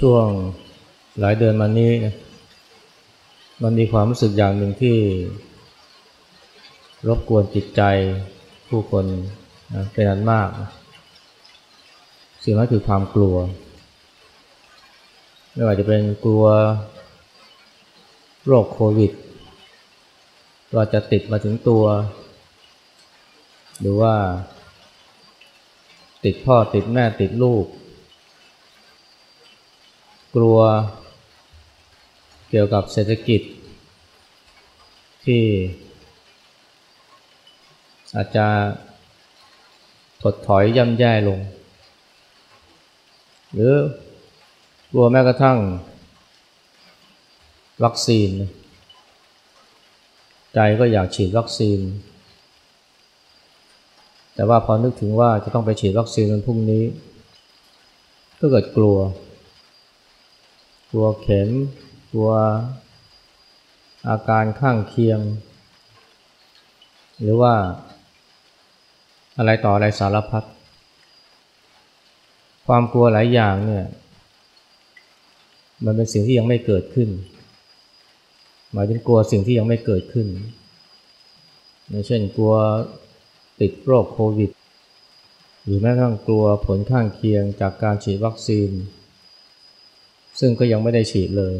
ช่วงหลายเดือนมานี้มันมีความรู้สึกอย่างหนึ่งที่ รบกวนจิตใจผู้คนเป็นอันมาก สิ่งนั้นคือความกลัว ไม่ว่าจะเป็นกลัวโรคโควิดว่าจะติดมาถึงตัว หรือว่า ติดพ่อติดแม่ติดลูก กลัวเกี่ยวกับเศรษฐกิจ ที่ อาจจะถดถอยย่ำแย่ลง หรือกลัวแม้กระทั่ง วัคซีน ใจก็อยากฉีดวัคซีน แต่ว่าพอนึกถึงว่าจะต้องไปฉีดวัคซีนวันพรุ่งนี้ ก็เกิดกลัว ลัวเข็มกลัวอาการข้างเคียง หรือว่า อะไรต่ออะไรสารพัดความกลัวหลายอย่างเนี่ยมันเป็นสิ่งที่ยังไม่เกิดขึ้น หมายถึงกลัวสิ่งที่ยังไม่เกิดขึ้นเช่นกลัวติดโรคโควิด หรือแม้กระทั่งกลัวผลข้างเคียงจากการฉีดวัคซีน ซึ่งก็ยังไม่ได้ฉีดเลย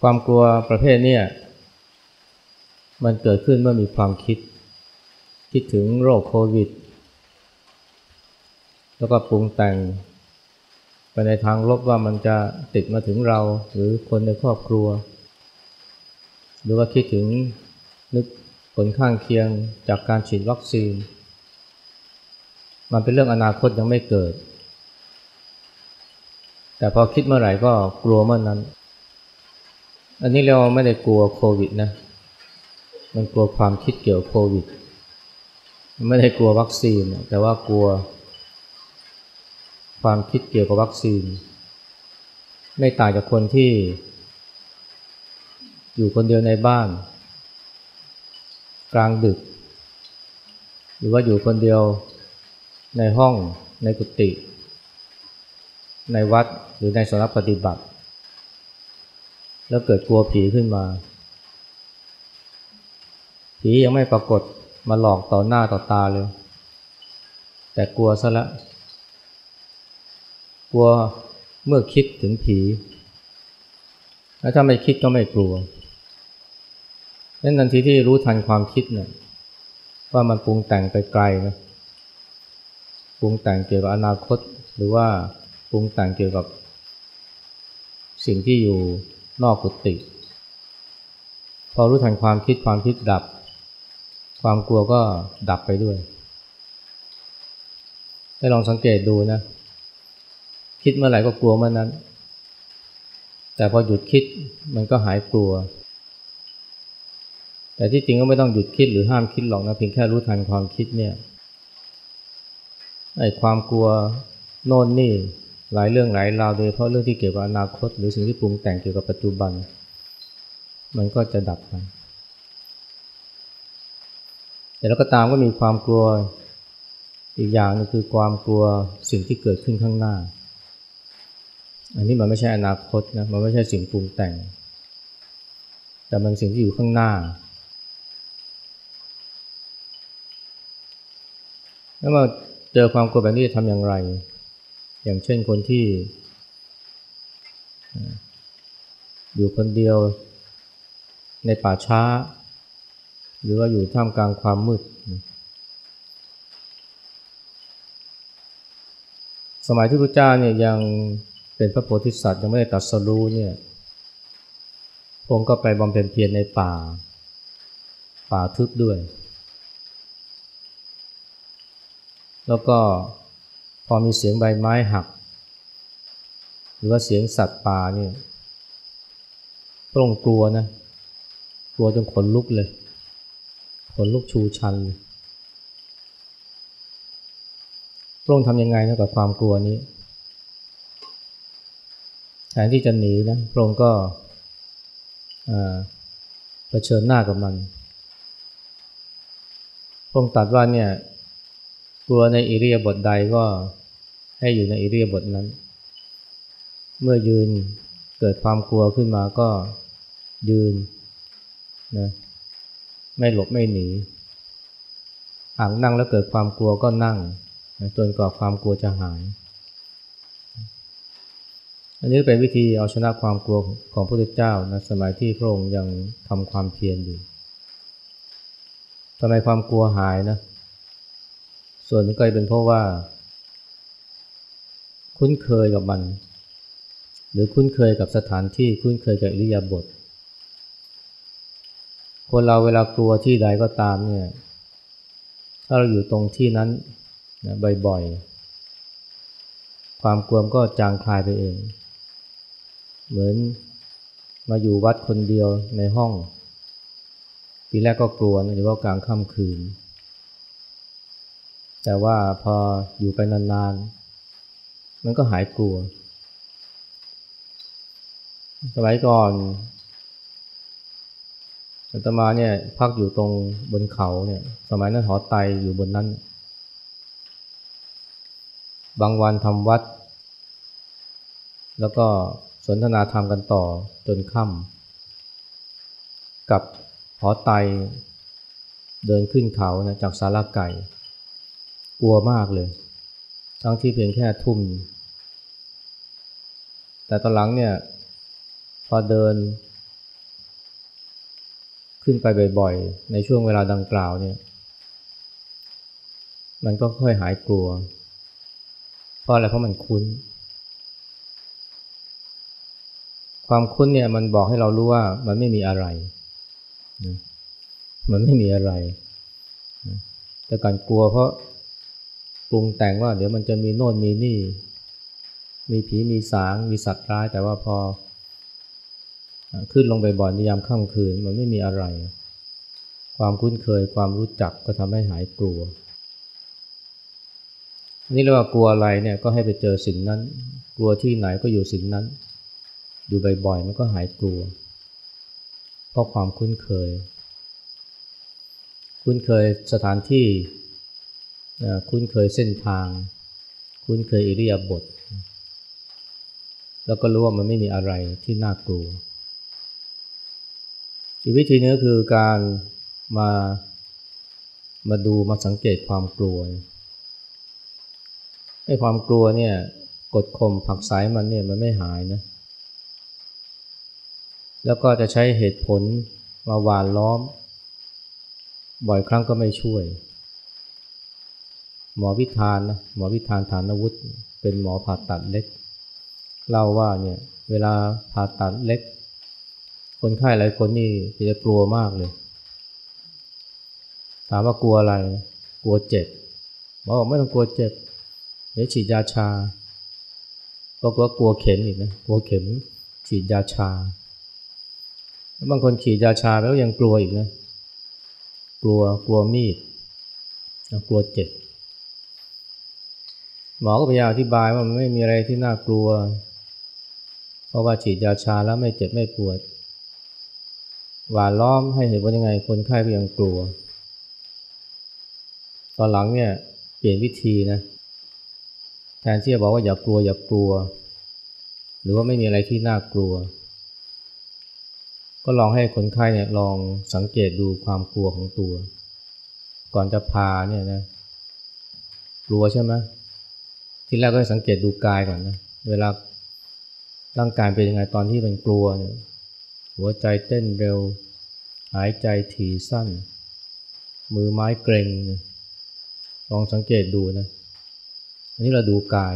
ความกลัวประเภทนี้มันเกิดขึ้นเมื่อมีความคิด คิดถึงโรคโควิด แล้วก็ปรุงแต่งไปในทางลบว่ามันจะติดมาถึงเราหรือคนในครอบครัว หรือว่าคิดถึงนึกผลข้างเคียงจากการฉีดวัคซีน มันเป็นเรื่องอนาคตยังไม่เกิด แต่พอคิดเมื่อไหร่ก็กลัวเมื่อนนั้น อันนี้เราไม่ได้กลัวโควิดนะ มันกลัวความคิดเกี่ยวโควิด ไม่ได้กลัววัคซีน แต่ว่ากลัว ความคิดเกี่ยวกับวัคซีน ไม่ต่างจากคนที่ อยู่คนเดียวในบ้าน กลางดึก หรือว่าอยู่คนเดียวในห้องในกุฏิ ในวัดหรือในสำนักปฏิบัติ แล้วเกิดกลัวผีขึ้นมา ผียังไม่ปรากฏมาหลอกต่อหน้าต่อตาเลย แต่กลัวซะละกลัวเมื่อคิดถึงผีแล้วถ้าไม่คิดก็ไม่กลัวนั่นทันทีที่รู้ทันความคิดเนี่ยว่ามันปรุงแต่งไปไกลนะปรุงแต่งเกี่ยวกับอนาคตหรือว่า ปรุงแต่งเกี่ยวกับ สิ่งที่อยู่นอกกุฏิพอรู้ทันความคิดความคิดดับ ความกลัวก็ดับไปด้วยให้ลองสังเกตดูนะ คิดเมื่อไหร่ก็กลัวเมื่อนั้น แต่พอหยุดคิดมันก็หายกลัว แต่ที่จริงก็ไม่ต้องหยุดคิดหรือห้ามคิดหรอกนะเพียงแค่รู้ทันความคิดเนี่ยไอ้ความกลัวโน่นนี่ หลายเรื่องหลายราวโดยเพราะเรื่องที่เกี่ยวกับอนาคต หรือสิ่งที่ปรุงแต่งเกี่ยวกับปัจจุบัน มันก็จะดับไปแต่แล้วก็ตามก็มีความกลัวอีกอย่างนึงคือความกลัวสิ่งที่เกิดขึ้นข้างหน้า อันนี้มันไม่ใช่อนาคตนะมันไม่ใช่สิ่งปรุงแต่ง แต่มันสิ่งที่อยู่ข้างหน้าแล้วมาเจอความกลัวแบบนี้จะทำอย่างไร อย่างเช่นคนที่อยู่คนเดียวในป่าช้า หรือว่าอยู่ท่ามกลางความมืด สมัยที่พระเจ้าเนี่ยยังเป็นพระโพธิสัตว์ยังไม่ได้ตัดสรู้เนี่ยพงก็ไปบำเพ็ญเพียรในป่า ป่าทึบด้วย แล้วก็ พอมีเสียงใบไม้หัก หรือว่าเสียงสัตว์ป่าเนี่ยพระองค์กลัวนะกลัวจนขนลุกเลยขนลุกชูชันพระองค์ทำยังไงนะกับความกลัวนี้แทนที่จะหนีนะพระองค์ก็เผชิญหน้ากับมันพระองค์ตรัสว่าเนี่ย กลัวในอิริยาบถใดก็ให้อยู่ในอิริยาบถนั้น เมื่อยืนเกิดความกลัวขึ้นมาก็ยืนนะไม่หลบไม่หนี หากนั่งแล้วเกิดความกลัวก็นั่งนะจนกว่าความกลัวจะหาย อันนี้เป็นวิธีเอาชนะความกลัวของพระพุทธเจ้านะสมัยที่พระองค์ยังทำความเพียรอยู่ทำไมความกลัวหายนะ ส่วนนึงก็เป็นเพราะว่า คุ้นเคยกับมัน หรือคุ้นเคยกับสถานที่คุ้นเคยกับอิริยาบถคนเราเวลากลัวที่ใดก็ตามเนี่ยถ้าเราอยู่ตรงที่นั้นนะบ่อยๆ ความกลัวก็จางคลายไปเอง เหมือนมาอยู่วัดคนเดียวในห้อง ทีแรกก็กลัวนะเฉพาะกลางค่ำคืน แต่ว่าพออยู่ไปนานๆ มันก็หายกลัว สมัยก่อนอาตมาเนี่ยพักอยู่ตรงบนเขาเนี่ย สมัยนั้นหอไตอยู่บนนั้น บางวันทำวัด แล้วก็สนทนาธรรมกันต่อจนค่ำกับหอไตเดินขึ้นเขานะจากสาราไก่ กลัวมากเลย ทั้งที่เพียงแค่ทุ่ม แต่ตอนหลังเนี่ย พอเดิน ขึ้นไปบ่อยๆ ในช่วงเวลาดังกล่าวเนี่ย มันก็ค่อยหายกลัว เพราะอะไรเพราะมันคุ้น ความคุ้นเนี่ยมันบอกให้เรารู้ว่ามันไม่มีอะไรมันไม่มีอะไรแต่การกลัวเพราะ รุงแต่งว่าเดี๋ยวมันจะมีโน่นมีนี่ มีผีมีสางมีสัตว์ร้าย แต่ว่าพอ ขึ้นลงไปบ่อยในยามค่ำคืนมันไม่มีอะไร ความคุ้นเคยความรู้จักก็ทำให้หายกลัวนี่เรียกว่ากลัวอะไรเนี่ยก็ให้ไปเจอสิ่งนั้น กลัวที่ไหนก็อยู่สิ่งนั้น อยู่บ่อยๆมันก็หายกลัว เพราะความคุ้นเคย คุ้นเคยสถานที่ คุ้นเคยเส้นทาง คุ้นเคยอิริยาบถแล้วก็รู้ว่ามันไม่มีอะไรที่น่ากลัว อีกวิธีนึงก็คือการมามาดูมาสังเกตความกลัวไอ้ความกลัวเนี่ยกดข่มผักสายมันเนี่ยมันไม่หายนะ แล้วก็จะใช้เหตุผลมาหวานล้อม บ่อยครั้งก็ไม่ช่วย หมอวิธานนะหมอวิธานฐานวุฒิเป็นหมอผ่าตัดเล็ก เล่าว่าเนี่ยเวลาผ่าตัดเล็ก คนไข้หลายคนนี่จะกลัวมากเลย ถามว่ากลัวอะไร กลัวเจ็บหมอบอกไม่ต้องกลัวเจ็บเดี๋ยวฉีดยาชาก็กลัวกลัวเข็มอีกนะกลัวเข็มฉีดยาชาบางคนฉีดยาชาแล้วยังกลัวอีกนะกลัวกลัวมีดกลัวเจ็บ หมอก็พยายามอธิบายว่ามันไม่มีอะไรที่น่ากลัว เพราะว่าฉีดยาชาแล้วไม่เจ็บไม่ปวด หวานล้อมให้เห็นว่ายังไงคนไข้ก็ยังกลัว ตอนหลังเนี่ยเปลี่ยนวิธีนะ แทนที่จะบอกว่าอย่ากลัวอย่ากลัว หรือว่าไม่มีอะไรที่น่ากลัว ก็ลองให้คนไข้เนี่ยลองสังเกตดูความกลัวของตัว ก่อนจะพาเนี่ยนะ กลัวใช่ไหม ที่แรกก็สังเกตดูกายก่อนนะ เวลาร่างกายเป็นยังไงตอนที่เป็นกลัวเนี่ยหัวใจเต้นเร็ว หายใจถี่สั้น มือไม้เกร็ง ลองสังเกตดูนะ อันนี้เราดูกาย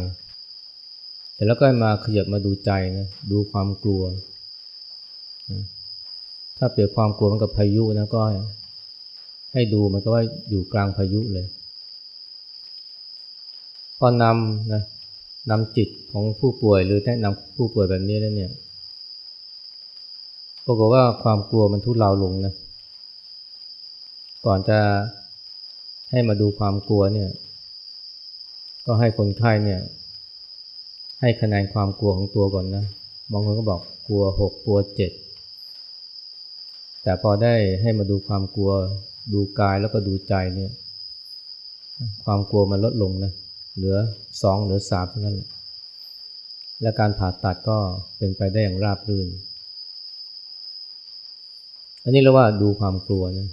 แต่แล้วก็มาขยับมาดูใจนะ ดูความกลัว ถ้าเปรียบความกลัวมันกับพายุนะก็ให้ดูมันก็ว่าอยู่กลางพายุเลย พอนำนะนำจิตของผู้ป่วยหรือแนะนำผู้ป่วยแบบนี้แล้วเนี่ยปรากฏว่าความกลัวมันทุเลาลงนะก่อนจะให้มาดูความกลัวเนี่ย ก็ให้คนไข้เนี่ย ให้คะแนนความกลัวของตัวก่อนนะบางคนก็บอกกลัวหกกลัวเจ็ดแต่พอได้ให้มาดูความกลัวดูกายแล้วก็ดูใจเนี่ย ความกลัวมันลดลงนะเหลือสองหลือสามเท่านั้นและการผ่าตัดก็เป็นไปได้อย่างราบรื่น อันนี้เรียกว่าดูความกลัวนะ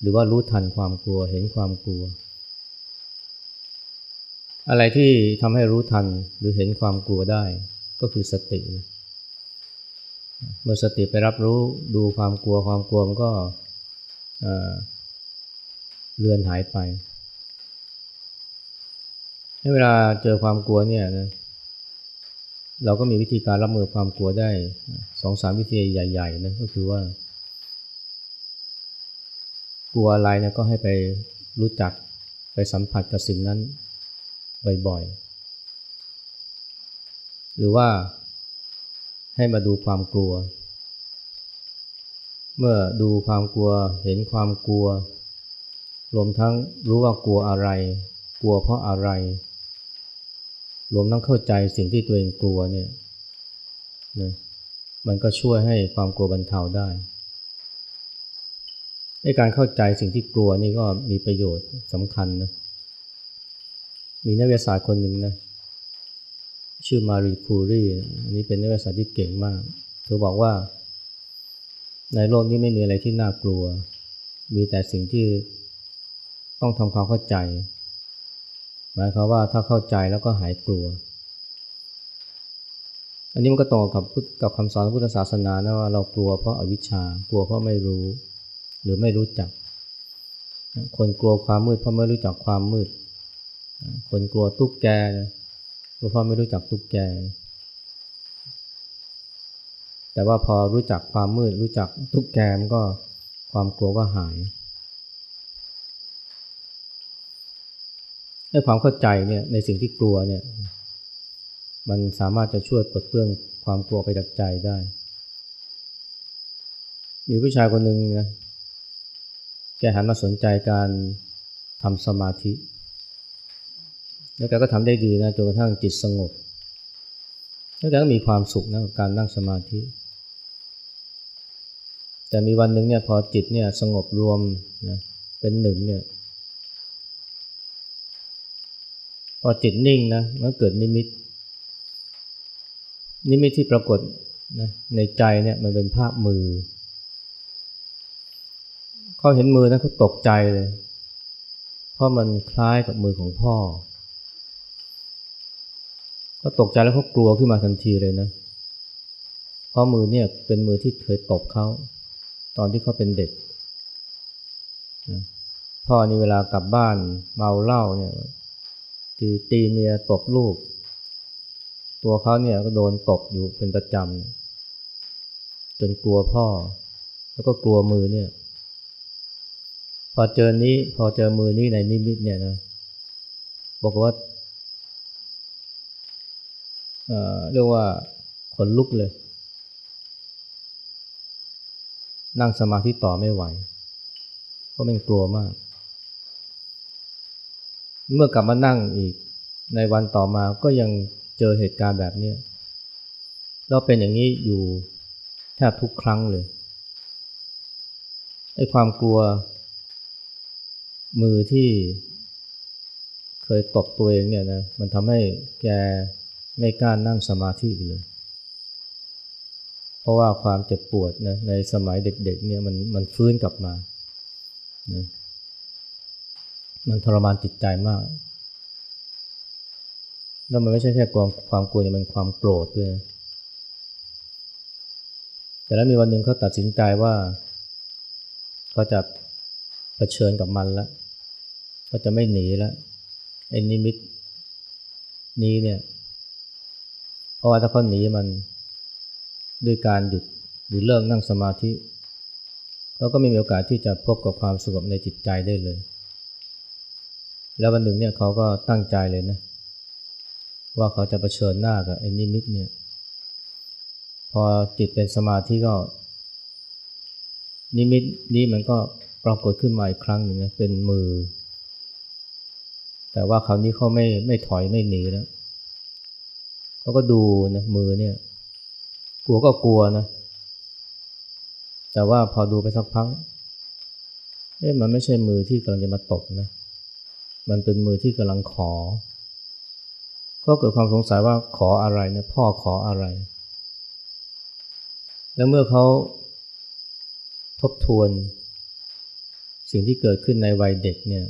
หรือว่ารู้ทันความกลัวเห็นความกลัว อะไรที่ทำให้รู้ทันหรือเห็นความกลัวได้ก็คือสติเมื่อสติไปรับรู้ดูความกลัวความกลัวมันก็เลือนหายไป เวลาเจอความกลัวเนี่ยนะเราก็มีวิธีการรับมือความกลัวได้สองสามวิธีใหญ่ๆนะก็คือว่า กลัวอะไรนี่ยก็ให้ไปรู้จักไปสัมผัสกับสิ่งนั้นบ่อยๆ หรือว่าให้มาดูความกลัว เมื่อดูความกลัวเห็นความกลัว รวมทั้งรู้ว่ากลัวอะไร กลัวเพราะอะไร รวมทั้งเข้าใจสิ่งที่ตัวเองกลัวเนี่ยนะมันก็ช่วยให้ความกลัวบรรเทาได้ในการเข้าใจสิ่งที่กลัวนี่ก็มีประโยชน์สำคัญนะ มีนักวิทยาศาสตร์คนหนึ่งนะ ชื่อมารีคูรีอันนี้เป็นนักวิทยาศาสตร์ที่เก่งมาก เธอบอกว่า ในโลกนี้ไม่มีอะไรที่น่ากลัว มีแต่สิ่งที่ต้องทำความเข้าใจ หมายความว่าถ้าเข้าใจแล้วก็หายกลัว อันนี้มันก็ตรงกับกับคำสอนพุทธศาสนานะว่าเรากลัวเพราะอาวิชชา กลัวเพราะไม่รู้ หรือไม่รู้จัก คนกลัวความมืดเพราะไม่รู้จักความมืด คนกลัวตุ๊กแกเพราะไม่รู้จักตุ๊กแก แต่ว่าพอรู้จักความมืดรู้จักตุ๊กแกมันก็ความกลัวก็หาย ให้ความเข้าใจเนี่ยในสิ่งที่กลัวเนี่ยมันสามารถจะช่วยปลดเปลื้องความกลัวไปจากใจได้ มีผู้ชายคนหนึ่งนะแกหันมาสนใจการทำสมาธิ แล้วแกก็ทำได้ดีนะจนกระทั่งจิตสงบ แล้วแกก็มีความสุขนะกับการนั่งสมาธิ แต่มีวันหนึ่งเนี่ยพอจิตเนี่ยสงบรวมนะเป็นหนึ่งเนี่ย พอจิตนิ่งนะมันเกิดนิมิต นิมิตที่ปรากฏนะในใจเนี่ยมันเป็นภาพมือ เขาเห็นมือนะเขาตกใจเลย เพราะมันคล้ายกับมือของพ่อเขาตกใจแล้วเขากลัวขึ้นมาทันทีเลยนะ เพราะมือเนี่ยเป็นมือที่เคยตบเขาตอนที่เขาเป็นเด็ก พ่อนี่เวลากลับบ้านเมาเหล้าเนี่ย ตีตีเมียตบลูก ตัวเขาเนี่ยก็โดนตบอยู่เป็นประจำจนกลัวพ่อ แล้วก็กลัวมือเนี่ย พอเจอนี้พอเจอมือนี้ในนิมิตเนี่ยนะบอกว่าเอ่อเรียกว่าขนลุกเลย นั่งสมาธิต่อไม่ไหว เพราะมันกลัวมาก เมื่อกลับมานั่งอีกในวันต่อมาก็ยังเจอเหตุการณ์แบบนี้เราเป็นอย่างนี้อยู่แทบทุกครั้งเลยไอ้ความกลัว มือที่เคยตบตัวเองเนี่ยนะมันทำให้แกไม่กล้านั่งสมาธิเลย เพราะว่าความเจ็บปวดนะในสมัยเด็กๆเนี่ยมันมันฟื้นกลับมานะ มันทรมานจิตใจมาก แล้วมันไม่ใช่แค่ความความกลัวมันความโกรธด้วยแต่แล้วมีวันหนึ่งเขาตัดสินใจว่าเขาจะะเผชิญกับมันแล้วเขาจะไม่หนีแล้วไอ้นิมิตนี้เนี่ย เพราะว่าถ้าเขาหนีมันด้วยการหยุดหรือเลิกนั่งสมาธิเขาก็ไม่มีโอกาสที่จะพบกับความสงบในจิตใจได้เลย แล้ววันหนึ่งเนี่ยเขาก็ตั้งใจเลยนะ ว่าเขาจะะเผชิญหน้ากับไอ้นิมิตเนี่ย พอจิตเป็นสมาธิก็ นิมิตนี้มันก็ปรากฏขึ้นมาอีกครั้งหนึ่งนะเป็นมือ แต่ว่าคราวนี้เขาไม่ไม่ถอยไม่หนีแล้วเขาก็ดูนะมือเนี่ยกลัวก็กลัวนะ แต่ว่าพอดูไปสักพักเอ๊ะมันไม่ใช่มือที่กำลังจะมาตกนะ มันเป็นมือที่กำลังขอ ก็เกิดความสงสัยว่าขออะไรนะพ่อขออะไร แล้วเมื่อเขาทบทวน สิ่งที่เกิดขึ้นในวัยเด็กเนี่ย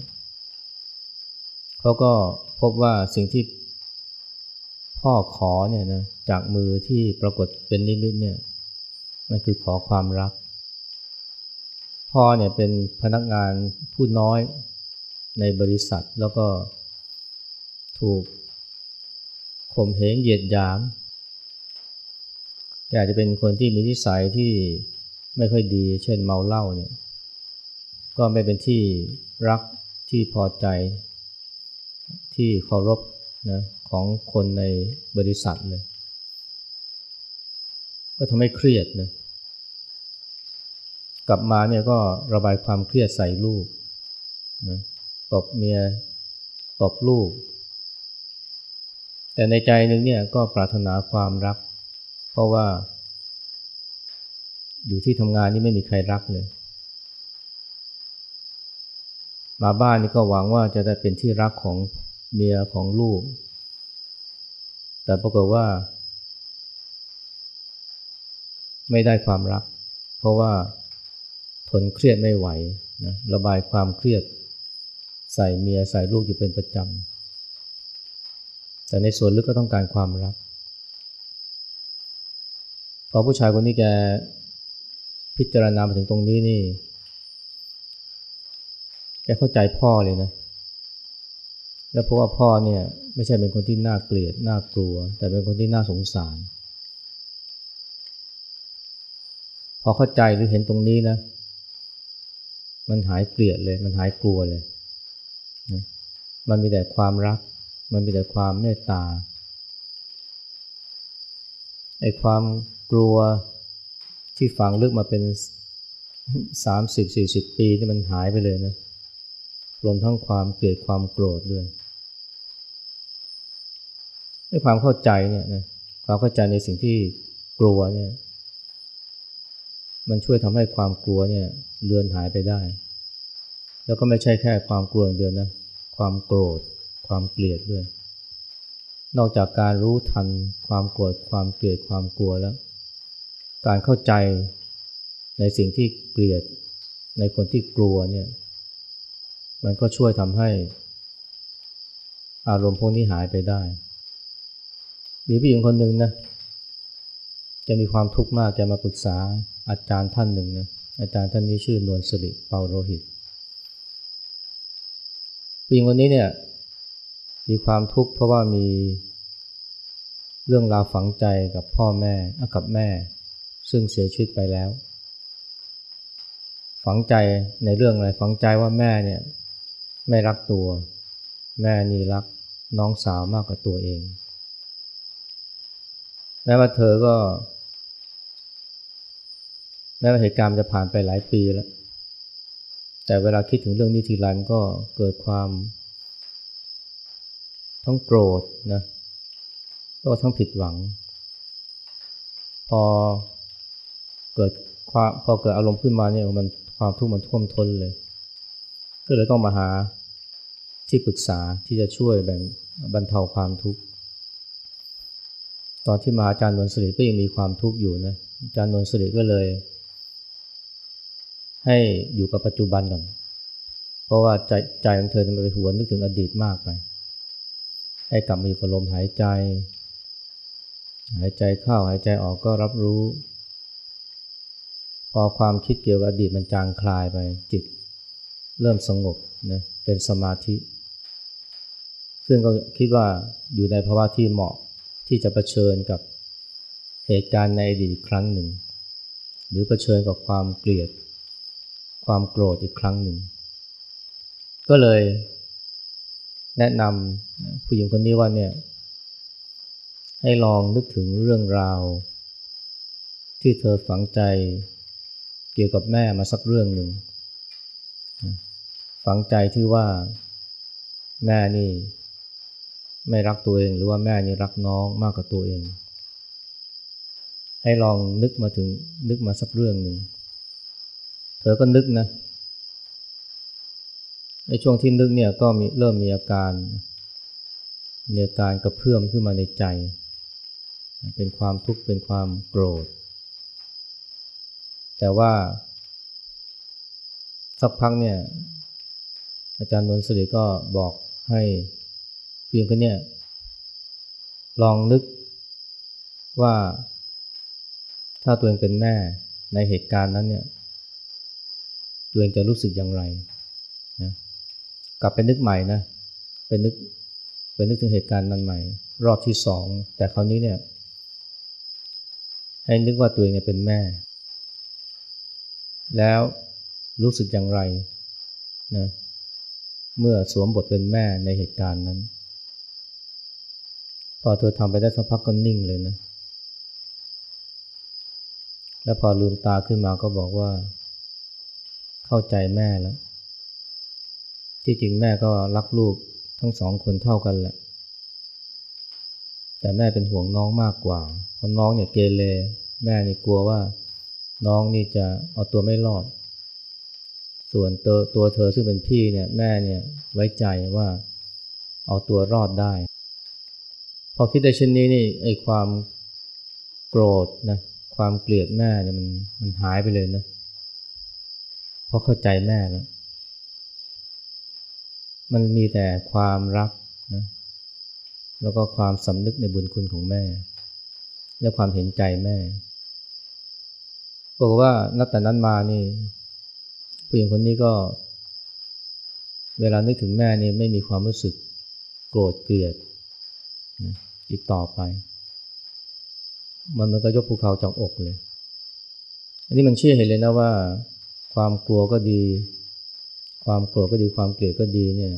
เขาก็พบว่าสิ่งที่พ่อขอเนี่ยนะจากมือที่ปรากฏเป็นนิมิตเนี่ยมันคือขอความรัก พ่อเนี่ยเป็นพนักงานผู้น้อย ในบริษัทแล้วก็ถูกข่มเหงเหยียดหยามแกอาจจะเป็นคนที่มีนิสัยที่ไม่ค่อยดี เช่นเมาเหล้าเนี่ย ก็ไม่เป็นที่รักที่พอใจที่เคารพนะของคนในบริษัทเลย ก็ทำให้เครียดนะกลับมาเนี่ยก็ระบายความเครียดใส่ลูกนะ ตบเมียตบลูก แต่ในใจนึงเนี่ยก็ปรารถนาความรัก เพราะว่า อยู่ที่ทำงานนี่ไม่มีใครรักเลย มาบ้านนี่ก็หวังว่าจะได้เป็นที่รักของเมียของลูก แต่ปรากฏว่า ไม่ได้ความรัก เพราะว่าทนเครียดไม่ไหวนะระบายความเครียด ใส่เมียใส่ลูกอยู่เป็นประจำ แต่ในส่วนลึกก็ต้องการความรัก พอผู้ชายคนนี้แกพิจารณามาถึงตรงนี้นี่ แกเข้าใจพ่อเลยนะ แล้วเพราะว่าพ่อเนี่ยไม่ใช่เป็นคนที่น่าเกลียดน่ากลัว แต่เป็นคนที่น่าสงสาร พอเข้าใจหรือเห็นตรงนี้นะ มันหายเกลียดเลย มันหายกลัวเลย มันมีแต่ความรัก มันมีแต่ความเมตตาไอ้ความกลัวที่ฝังลึกมาเป็นสามสิบสี่สิบปีที่มันหายไปเลยนะรวมทั้งความเกลียดความโกรธด้วยไอ้ความเข้าใจเนี่ยนะความเข้าใจในสิ่งที่กลัวเนี่ย มันช่วยทำให้ความกลัวเนี่ยเลือนหายไปได้ แล้วก็ไม่ใช่แค่ความกลัวอย่างเดียวนะ ความโกรธ ความเกลียดด้วย นอกจากการรู้ทันความโกรธ ความเกลียด ความกลัวแล้ว การเข้าใจในสิ่งที่เกลียด ในคนที่กลัวเนี่ย มันก็ช่วยทำให้ อารมณ์พวกนี้หายไปได้ มีผู้หญิงคนหนึ่งนะ จะมีความทุกข์มาก จะมาปรึกษาอาจารย์ท่านหนึ่งนะ อาจารย์ท่านนี้ชื่อนวลสิริเปาโรหิต ผู้หญิงคนนี้เนี่ย มีความทุกข์เพราะว่ามีเรื่องราวฝังใจกับพ่อแม่กับแม่ ซึ่งเสียชีวิตไปแล้ว ฝังใจในเรื่องอะไรฝังใจว่าแม่เนี่ย ไม่รักตัว แม่นี่รักน้องสาวมากกว่าตัวเองแม้ว่าเธอก็ แม้ว่าเหตุการณ์จะผ่านไปหลายปีแล้ว แต่เวลาคิดถึงเรื่องนี้ทีไรมันก็เกิดความ ทั้งโกรธนะแล้วก็ทั้งผิดหวัง พอเกิดความพอเกิดอารมณ์ขึ้นมาเนี่ยมันความทุกข์มันท่วมท้นเลย ก็เลยต้องมาหาที่ปรึกษาที่จะช่วยแบ่งบรรเทาความทุกข์ตอนที่มาอาจารย์นวลสิริก็ยังมีความทุกข์อยู่นะอาจารย์นวลสิริก็เลย ให้อยู่กับปัจจุบันก่อน เพราะว่าใจใจของเธอมันไปหวนนึกถึงอดีตมากไป ให้กลับมาอยู่กับลมหายใจ หายใจเข้าหายใจออกก็รับรู้ พอความคิดเกี่ยวกับอดีตมันจางคลายไป จิต เริ่มสงบนะเป็นสมาธิ ซึ่งก็คิดว่าอยู่ในภาวะที่เหมาะที่จะะเผชิญกับเหตุการณ์ในอดีตครั้งหนึ่ง หรือเผชิญกับความเกลียด ความโกรธอีกครั้งหนึ่ง ก็เลยแนะนำผู้หญิงคนนี้ว่าเนี่ยให้ลองนึกถึงเรื่องราว ที่เธอฝังใจเกี่ยวกับแม่มาสักเรื่องหนึ่ง ฝังใจที่ว่าแม่นี่ไม่รักตัวเองหรือว่าแม่นี่รักน้องมากกว่าตัวเอง ให้ลองนึกมาถึงนึกมาสักเรื่องหนึ่ง เธอก็นึกนะในช่วงที่นึกเนี่ยก็มีเริ่มมีอาการมีอาการกระเพื่อมขึ้นมาในใจ เป็นความทุกข์เป็นความโกรธ แต่ว่า สักพักเนี่ย อาจารย์นนทสิริก็บอกให้เพียงคนเนี่ย ลองนึกว่าถ้าตัวเองเป็นแม่ในเหตุการณ์นั้นเนี่ย ตัวเองจะรู้สึกอย่างไรนะกลับไปนึกใหม่นะเป็นนึกเป็นนึกถึงเหตุการณ์นั้นใหม่ รอบที่สองแต่คราวนี้เนี่ย ให้นึกว่าตัวเองเนี่ยเป็นแม่ แล้วรู้สึกอย่างไรนะเมื่อสวมบทเป็นแม่ในเหตุการณ์นั้น พอเธอทำไปได้สักพักก็นิ่งเลยนะ แล้วพอลืมตาขึ้นมาก็บอกว่า เข้าใจแม่แล้ว ที่จริงแม่ก็รักลูกทั้งสองคนเท่ากันแหละ แต่แม่เป็นห่วงน้องมากกว่า เพราะน้องเนี่ยเกเร แม่นี่กลัวว่า น้องนี่จะเอาตัวไม่รอด ส่วนตัวตัวเธอซึ่งเป็นพี่เนี่ยแม่เนี่ยไว้ใจว่าเอาตัวรอดได้ พอคิดได้เช่นนี้นี่ไอ้ความโกรธนะความเกลียดแม่เนี่ยมันมันหายไปเลยนะเพราะเข้าใจแม่แล้วมันมีแต่ความรักนะแล้วก็ความสำนึกในบุญคุณของแม่ และความเห็นใจแม่บอกว่านับแต่นั้นมานี่ผู้หญิงคนนี้ก็ เวลานึกถึงแม่นี่ไม่มีความรู้สึกโกรธเกลียดนะอีกต่อไป มันมันก็ยกภูเขาจากอกเลย อันนี้มันเชื่อเห็นเลยนะว่า ความกลัวก็ดี ความโกรธก็ดีความเกลียดก็ดีเนี่ย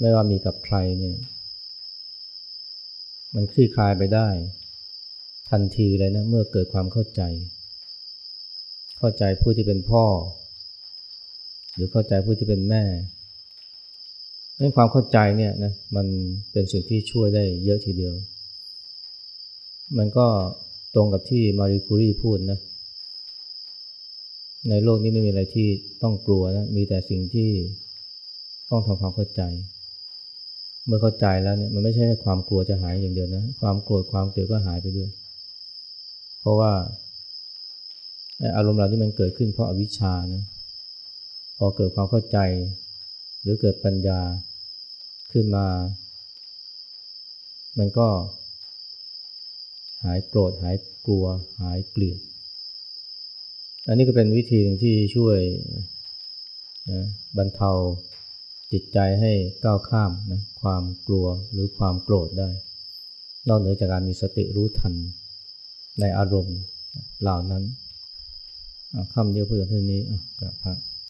ไม่ว่ามีกับใครเนี่ย มันคลี่คลายไปได้ ทันทีเลยนะ เมื่อเกิดความเข้าใจ เข้าใจผู้ที่เป็นพ่อ หรือเข้าใจผู้ที่เป็นแม่เรื่องความเข้าใจเนี่ยนะมันเป็นสิ่งที่ช่วยได้เยอะทีเดียว มันก็ตรงกับที่มารีคูรีพูดนะ ในโลกนี้ไม่มีอะไรที่ต้องกลัวนะมีแต่สิ่งที่ต้องทำความเข้าใจ เมื่อเข้าใจแล้วเนี่ยมันไม่ใช่ความกลัวจะหายอย่างเดียวนะ ความโกรธความเกลียดก็หายไปด้วย เพราะว่าอารมณ์เหล่านี้มันเกิดขึ้นเพราะอวิชชานะพอเกิดความเข้าใจ หรือเกิดปัญญาขึ้นมา มันก็ หายโกรธหายกลัว หายเกลียด อันนี้ก็เป็นวิธีหนึ่งที่ช่วยนะบรรเทาจิตใจให้ก้าวข้ามนะความกลัวหรือความโกรธได้ นอกเหนือจากการมีสติรู้ทันในอารมณ์เหล่านั้นคำเดียวพูดถึงเท่านี้กระพระ